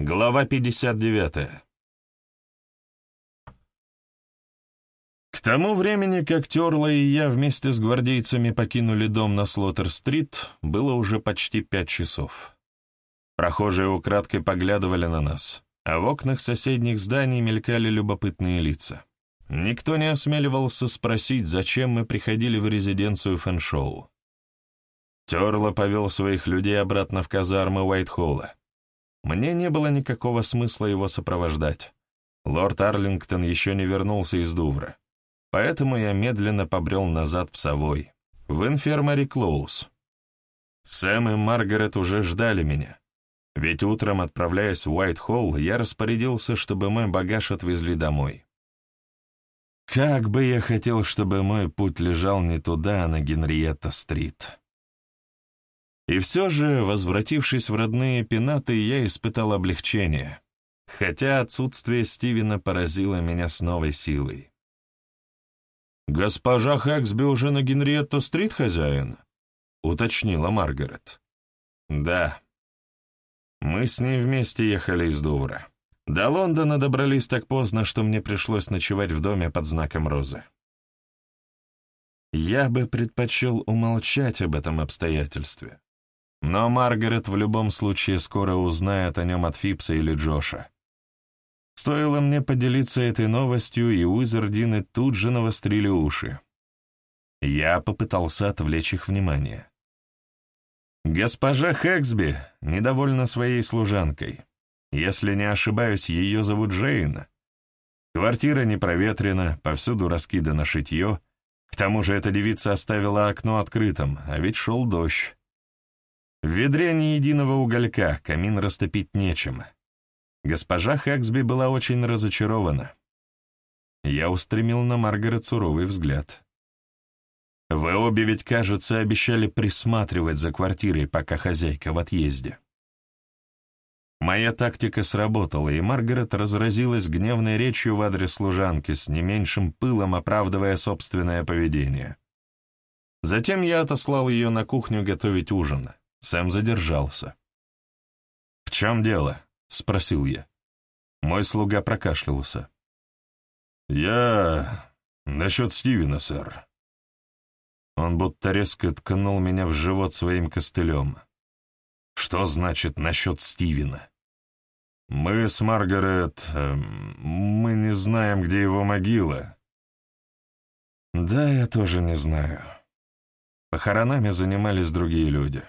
Глава 59. К тому времени, как Терла и я вместе с гвардейцами покинули дом на Слоттер-стрит, было уже почти пять часов. Прохожие украдкой поглядывали на нас, а в окнах соседних зданий мелькали любопытные лица. Никто не осмеливался спросить, зачем мы приходили в резиденцию Фэншоу. Терла повел своих людей обратно в казармы Уайтхолла. Мне не было никакого смысла его сопровождать. Лорд Арлингтон еще не вернулся из Дувра. Поэтому я медленно побрел назад в Совой, в инфермари Клоус. Сэм и Маргарет уже ждали меня. Ведь утром, отправляясь в Уайт-Холл, я распорядился, чтобы мой багаж отвезли домой. Как бы я хотел, чтобы мой путь лежал не туда, а на Генриетта-стрит. И все же, возвратившись в родные пенаты, я испытал облегчение, хотя отсутствие Стивена поразило меня с новой силой. «Госпожа Хэксби уже на Генриетто-стрит хозяин?» — уточнила Маргарет. «Да. Мы с ней вместе ехали из Дувра. До Лондона добрались так поздно, что мне пришлось ночевать в доме под знаком розы. Я бы предпочел умолчать об этом обстоятельстве. Но Маргарет в любом случае скоро узнает о нем от Фипса или Джоша. Стоило мне поделиться этой новостью, и Уизардины тут же навострили уши. Я попытался отвлечь их внимание. Госпожа Хэксби недовольна своей служанкой. Если не ошибаюсь, ее зовут Джейн. Квартира не проветрена, повсюду раскидано шитье. К тому же эта девица оставила окно открытым, а ведь шел дождь. В ведре ни единого уголька, камин растопить нечем. Госпожа Хэксби была очень разочарована. Я устремил на Маргарет суровый взгляд. «Вы обе ведь, кажется, обещали присматривать за квартирой, пока хозяйка в отъезде». Моя тактика сработала, и Маргарет разразилась гневной речью в адрес служанки, с не меньшим пылом оправдывая собственное поведение. Затем я отослал ее на кухню готовить ужин. Сэм задержался. «В чем дело?» — спросил я. Мой слуга прокашлялся. «Я... насчет Стивена, сэр». Он будто резко ткнул меня в живот своим костылем. «Что значит насчет Стивена?» «Мы с Маргарет... Э, мы не знаем, где его могила». «Да, я тоже не знаю. Похоронами занимались другие люди».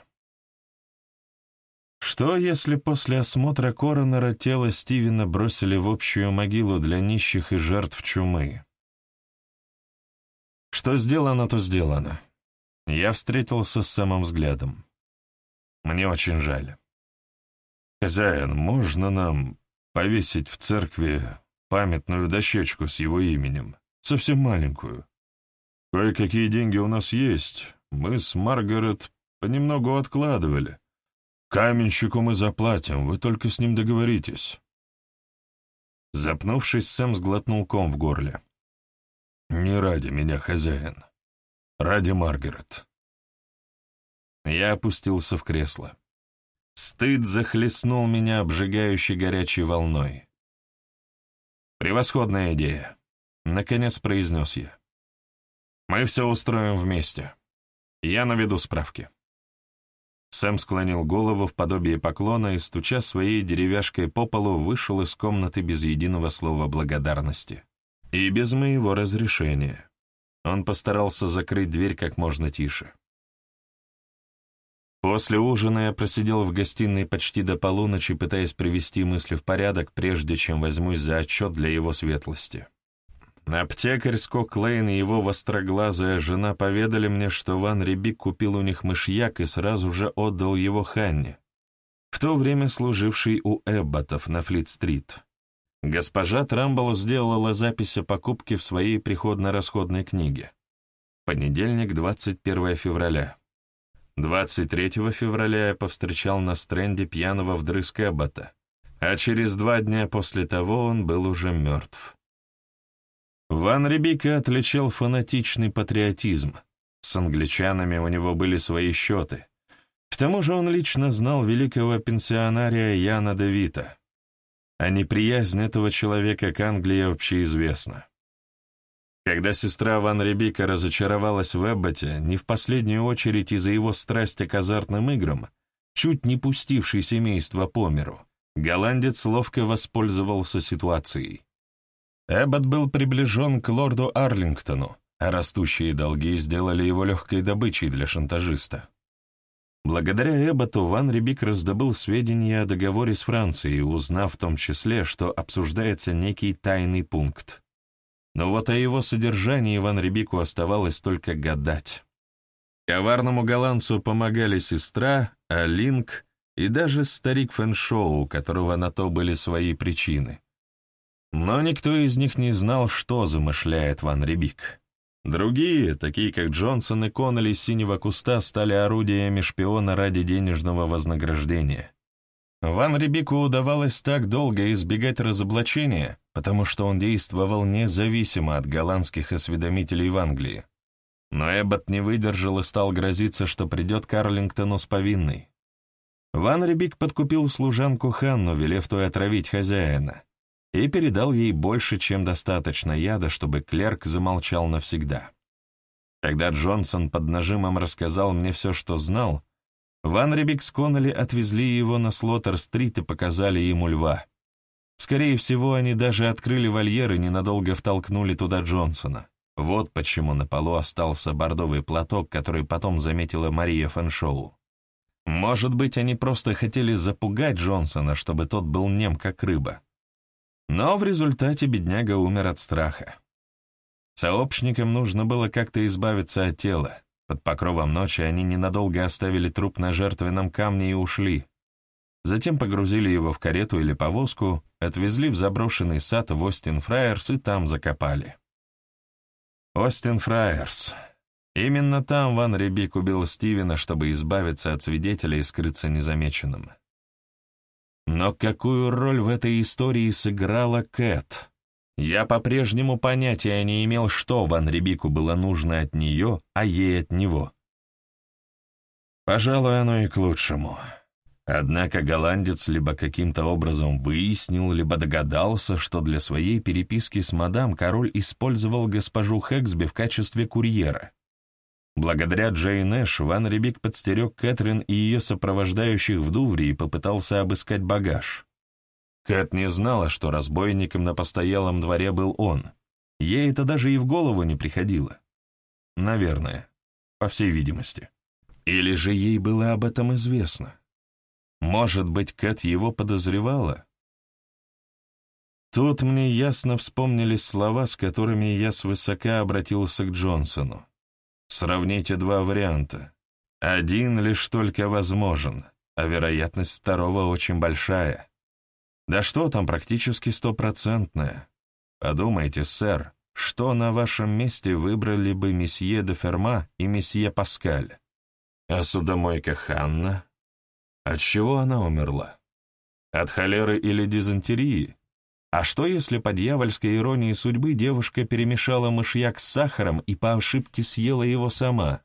Что, если после осмотра коронера тело Стивена бросили в общую могилу для нищих и жертв чумы? Что сделано, то сделано. Я встретился с самым взглядом. Мне очень жаль. «Хозяин, можно нам повесить в церкви памятную дощечку с его именем? Совсем маленькую. Кое-какие деньги у нас есть. Мы с Маргарет понемногу откладывали». Каменщику мы заплатим, вы только с ним договоритесь. Запнувшись, Сэм сглотнул ком в горле. «Не ради меня, хозяин. Ради Маргарет». Я опустился в кресло. Стыд захлестнул меня обжигающей горячей волной. «Превосходная идея», — наконец произнес я. «Мы все устроим вместе. Я наведу справки». Сэм склонил голову в подобие поклона и, стуча своей деревяшкой по полу, вышел из комнаты без единого слова благодарности. И без моего разрешения. Он постарался закрыть дверь как можно тише. После ужина я просидел в гостиной почти до полуночи, пытаясь привести мысли в порядок, прежде чем возьмусь за отчет для его светлости. Аптекарь Скок Лейн и его востроглазая жена поведали мне, что Ван Рибик купил у них мышьяк и сразу же отдал его Ханне, в то время служивший у Эбботов на Флит-стрит. Госпожа Трамбл сделала запись о покупке в своей приходно-расходной книге. Понедельник, 21 февраля. 23 февраля я повстречал на стренде пьяного вдрызг Эббота, а через два дня после того он был уже мертв. Ван Рибика отличал фанатичный патриотизм. С англичанами у него были свои счеты. К тому же он лично знал великого пенсионария Яна де Вита, а неприязнь этого человека к Англии общеизвестна. Когда сестра Ван Рибика разочаровалась в Эбботе, не в последнюю очередь из-за его страсти к азартным играм, чуть не пустивший семейство по миру, голландец ловко воспользовался ситуацией. Эббот был приближен к лорду Арлингтону, а растущие долги сделали его легкой добычей для шантажиста. Благодаря Эбботу Ван Рибик раздобыл сведения о договоре с Францией, узнав в том числе, что обсуждается некий тайный пункт. Но вот о его содержании Ван Рибику оставалось только гадать. Коварному голландцу помогали сестра, Алинк и даже старик Фэншоу, у которого на то были свои причины. Но никто из них не знал, что замышляет Ван Рибик. Другие, такие как Джонсон и Коннелли синего куста, стали орудиями шпиона ради денежного вознаграждения. Ван Рибику удавалось так долго избегать разоблачения, потому что он действовал независимо от голландских осведомителей в Англии. Но Эббот не выдержал и стал грозиться, что придет к Арлингтону с повинной. Ван Рибик подкупил служанку Ханну, велев той отравить хозяина и передал ей больше, чем достаточно яда, чтобы клерк замолчал навсегда. Когда Джонсон под нажимом рассказал мне все, что знал, Ван Рибик с Коннелли отвезли его на Слоттер-стрит и показали ему льва. Скорее всего, они даже открыли вольер и ненадолго втолкнули туда Джонсона. Вот почему на полу остался бордовый платок, который потом заметила Мария Фэншоу. Может быть, они просто хотели запугать Джонсона, чтобы тот был нем как рыба. Но в результате бедняга умер от страха. Сообщникам нужно было как-то избавиться от тела. Под покровом ночи они ненадолго оставили труп на жертвенном камне и ушли. Затем погрузили его в карету или повозку, отвезли в заброшенный сад в Остин-Фраерс и там закопали. Остин-Фраерс. Именно там Ван Рибик убил Стивена, чтобы избавиться от свидетелей и скрыться незамеченным. Но какую роль в этой истории сыграла Кэт? Я по-прежнему понятия не имел, что Ван Рибику было нужно от нее, а ей от него. Пожалуй, оно и к лучшему. Однако голландец либо каким-то образом выяснил, либо догадался, что для своей переписки с мадам король использовал госпожу Хэксби в качестве курьера. Благодаря Джейн Эш Ван Рибик подстерег Кэтрин и ее сопровождающих в Дувре и попытался обыскать багаж. Кэт не знала, что разбойником на постоялом дворе был он. Ей это даже и в голову не приходило. Наверное, по всей видимости. Или же ей было об этом известно. Может быть, Кэт его подозревала? Тут мне ясно вспомнились слова, с которыми я свысока обратился к Джонсону. Сравните два варианта. Один лишь только возможен, а вероятность второго очень большая. Да что там, практически стопроцентная. Подумайте, сэр, что на вашем месте выбрали бы месье де Ферма и месье Паскаль? А судомойка Ханна? От чего она умерла? От холеры или дизентерии? А что, если по дьявольской иронии судьбы девушка перемешала мышьяк с сахаром и по ошибке съела его сама?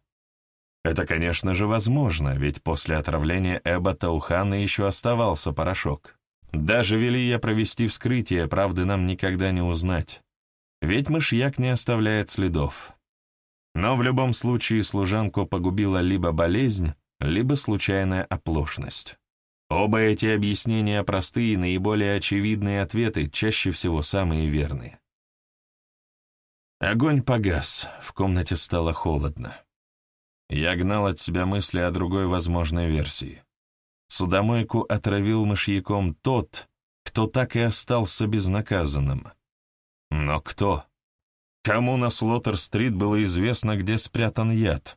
Это, конечно же, возможно, ведь после отравления Эббота у еще оставался порошок. Даже вели я провести вскрытие, правды нам никогда не узнать. Ведь мышьяк не оставляет следов. Но в любом случае служанку погубила либо болезнь, либо случайная оплошность. Оба эти объяснения простые, наиболее очевидные ответы, чаще всего самые верные. Огонь погас, в комнате стало холодно. Я гнал от себя мысли о другой возможной версии. Судомойку отравил мышьяком тот, кто так и остался безнаказанным. Но кто? Кому на Слоттер-стрит было известно, где спрятан яд?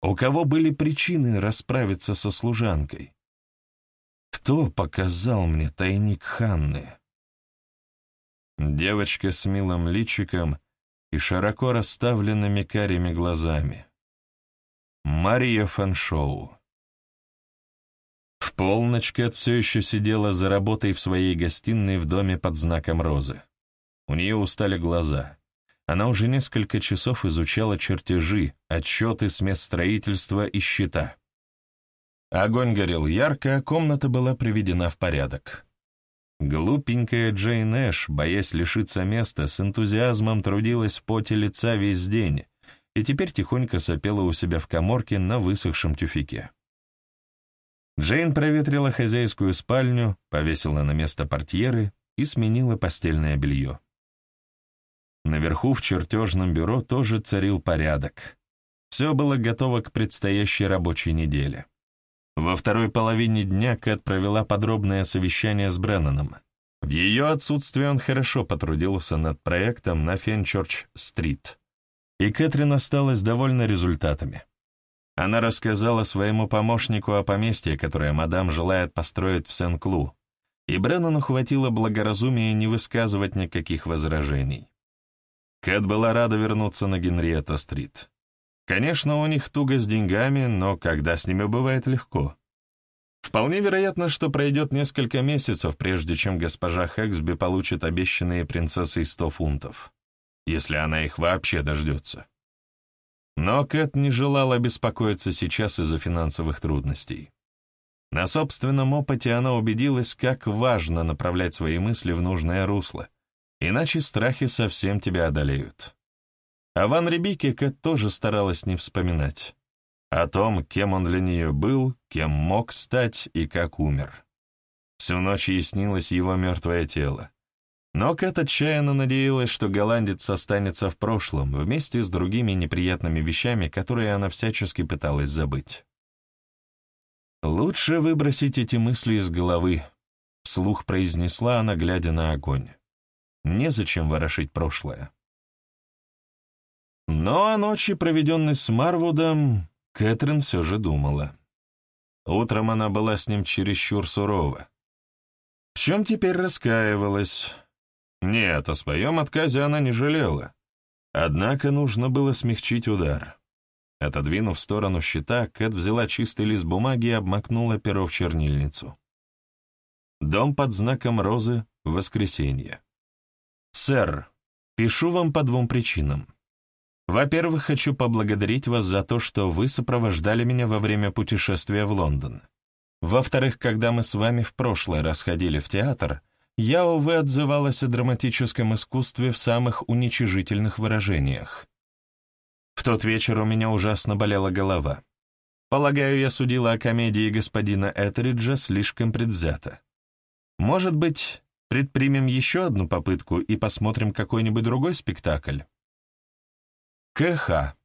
У кого были причины расправиться со служанкой? Кто показал мне тайник Ханны? Девочка с милым личиком и широко расставленными карими глазами. Мария Фаншоу. В полночь Кэт все еще сидела за работой в своей гостиной в доме под знаком розы. У нее устали глаза. Она уже несколько часов изучала чертежи, отчеты с мест строительства и счета. Огонь горел ярко, а комната была приведена в порядок. Глупенькая Джейн Эш, боясь лишиться места, с энтузиазмом трудилась в поте лица весь день и теперь тихонько сопела у себя в коморке на высохшем тюфике. Джейн проветрила хозяйскую спальню, повесила на место портьеры и сменила постельное белье. Наверху в чертежном бюро тоже царил порядок. Все было готово к предстоящей рабочей неделе. Во второй половине дня Кэт провела подробное совещание с Бреннаном. В ее отсутствие он хорошо потрудился над проектом на Фенчорч-стрит, и Кэтрин осталась довольна результатами. Она рассказала своему помощнику о поместье, которое мадам желает построить в Сен-Клу, и Бреннану хватило благоразумия не высказывать никаких возражений. Кэт была рада вернуться на Генриетта-стрит. Конечно, у них туго с деньгами, но когда с ними бывает легко. Вполне вероятно, что пройдет несколько месяцев, прежде чем госпожа Хэксби получит обещанные принцессой сто фунтов, если она их вообще дождется. Но Кэт не желала беспокоиться сейчас из-за финансовых трудностей. На собственном опыте она убедилась, как важно направлять свои мысли в нужное русло, иначе страхи совсем тебя одолеют. О Ван Рябике Кэт тоже старалась не вспоминать. О том, кем он для нее был, кем мог стать и как умер. Всю ночь ей снилось его мертвое тело. Но Кэт отчаянно надеялась, что голландец останется в прошлом, вместе с другими неприятными вещами, которые она всячески пыталась забыть. «Лучше выбросить эти мысли из головы», — вслух произнесла она, глядя на огонь. «Незачем ворошить прошлое». Но о ночи, проведенной с Марвудом, Кэтрин все же думала. Утром она была с ним чересчур сурова. В чем теперь раскаивалась? Нет, о своем отказе она не жалела. Однако нужно было смягчить удар. Отодвинув в сторону щита, Кэт взяла чистый лист бумаги и обмакнула перо в чернильницу. Дом под знаком розы, воскресенье. «Сэр, пишу вам по двум причинам. Во-первых, хочу поблагодарить вас за то, что вы сопровождали меня во время путешествия в Лондон. Во-вторых, когда мы с вами в прошлое раз ходили в театр, я, увы, отзывалась о драматическом искусстве в самых уничижительных выражениях. В тот вечер у меня ужасно болела голова. Полагаю, я судила о комедии господина Этериджа слишком предвзято. Может быть, предпримем еще одну попытку и посмотрим какой-нибудь другой спектакль? КХ.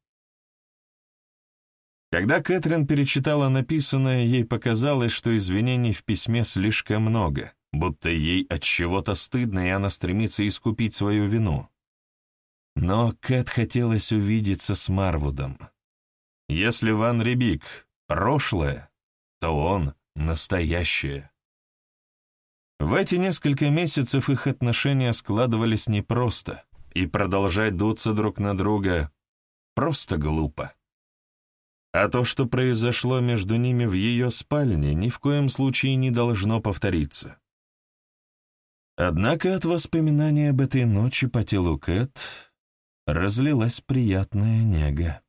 Когда Кэтрин перечитала написанное, ей показалось, что извинений в письме слишком много — будто ей от чего-то стыдно, и она стремится искупить свою вину. Но Кэт хотелось увидеться с Марвудом. Если Ван Рибик — прошлое, то он — настоящее. В эти несколько месяцев их отношения складывались непросто, и продолжать дуться друг на друга просто глупо. А то, что произошло между ними в ее спальне, ни в коем случае не должно повториться. Однако от воспоминания об этой ночи по телу Кэт разлилась приятная нега.